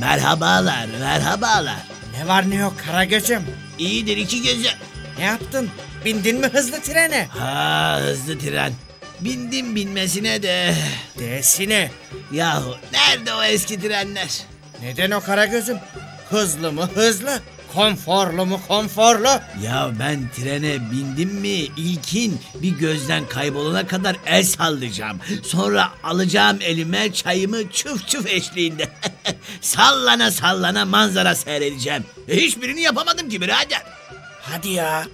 Merhabalar, merhabalar. Ne var ne yok Karagöz'üm. İyidir iki gözü. Ne yaptın? Bindin mi hızlı trene? Ha hızlı tren. Bindim binmesine de. Desine. Yahu nerede o eski trenler? Neden o Karagöz'üm? Hızlı mı hızlı? Konforlu mu konforlu? Ya ben trene bindim mi ilkin bir gözden kaybolana kadar el sallayacağım. Sonra alacağım elime çayımı çuf çuf eşliğinde. sallana sallana manzara seyredeceğim. E, hiçbirini yapamadım ki birader. Hadi ya.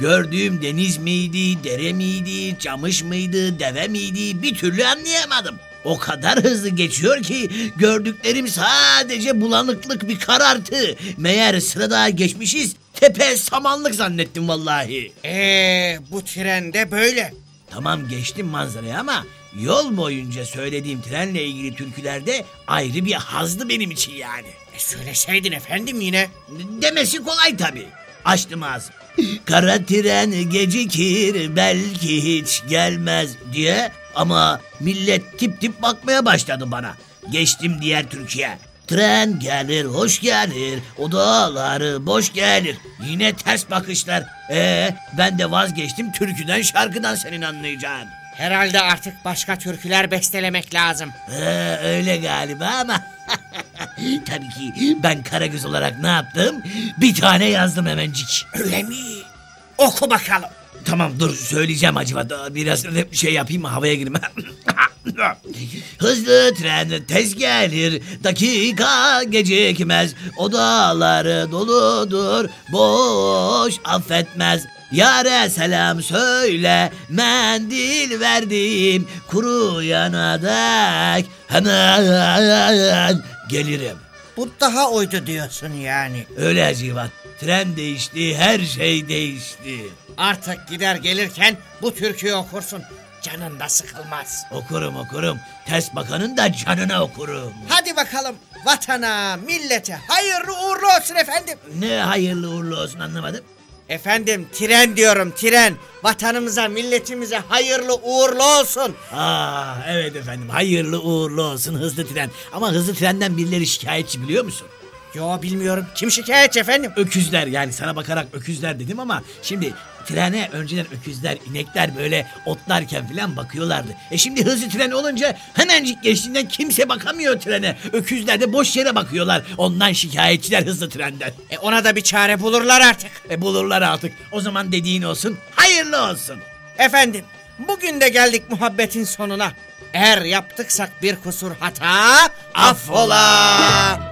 Gördüğüm deniz miydi, dere miydi, camış mıydı, deve miydi bir türlü anlayamadım. O kadar hızlı geçiyor ki gördüklerim sadece bulanıklık bir karartı. Meğer sırada geçmişiz tepe samanlık zannettim vallahi. Ee, bu trende böyle. Tamam geçtim manzarayı ama yol boyunca söylediğim trenle ilgili türkülerde ayrı bir hazdı benim için yani. E söyleseydin efendim yine. Demesi kolay tabii. Açtım ağzım. Kara tren gecikir belki hiç gelmez diye ama millet tip tip bakmaya başladı bana. Geçtim diğer Türkiye. Tren gelir, hoş gelir, odaları boş gelir. Yine ters bakışlar. Ee, ben de vazgeçtim türküden şarkıdan senin anlayacağın. Herhalde artık başka türküler bestelemek lazım. Ee, öyle galiba ama tabii ki ben Karagöz olarak ne yaptım? Bir tane yazdım hemencik. Öyle mi? Oku bakalım. Tamam dur söyleyeceğim acaba biraz şey yapayım havaya girme. Hızlı tren tez gelir dakika gecikmez odaları doludur boş affetmez. Yare selam söyle mendil verdim kuru dek hemen gelirim. Bu daha oydu diyorsun yani. Öyle Civat. Tren değişti, her şey değişti. Artık gider gelirken bu türküyü okursun. Canın da sıkılmaz. Okurum okurum. Ters bakanın da canına okurum. Hadi bakalım vatana, millete hayırlı uğurlu olsun efendim. Ne hayırlı uğurlu olsun anlamadım. Efendim tren diyorum tren. Vatanımıza, milletimize hayırlı uğurlu olsun. Aa evet efendim hayırlı uğurlu olsun hızlı tren. Ama hızlı trenden birileri şikayetçi biliyor musun? Yo bilmiyorum. Kim şikayetçi efendim? Öküzler yani sana bakarak öküzler dedim ama şimdi trene önceden öküzler, inekler böyle otlarken falan bakıyorlardı. E şimdi hızlı tren olunca hemencik geçtiğinden kimse bakamıyor trene. Öküzler de boş yere bakıyorlar. Ondan şikayetçiler hızlı trenden. E ona da bir çare bulurlar artık. E bulurlar artık. O zaman dediğin olsun. Hayırlı olsun. Efendim bugün de geldik muhabbetin sonuna. Eğer yaptıksak bir kusur hata affola.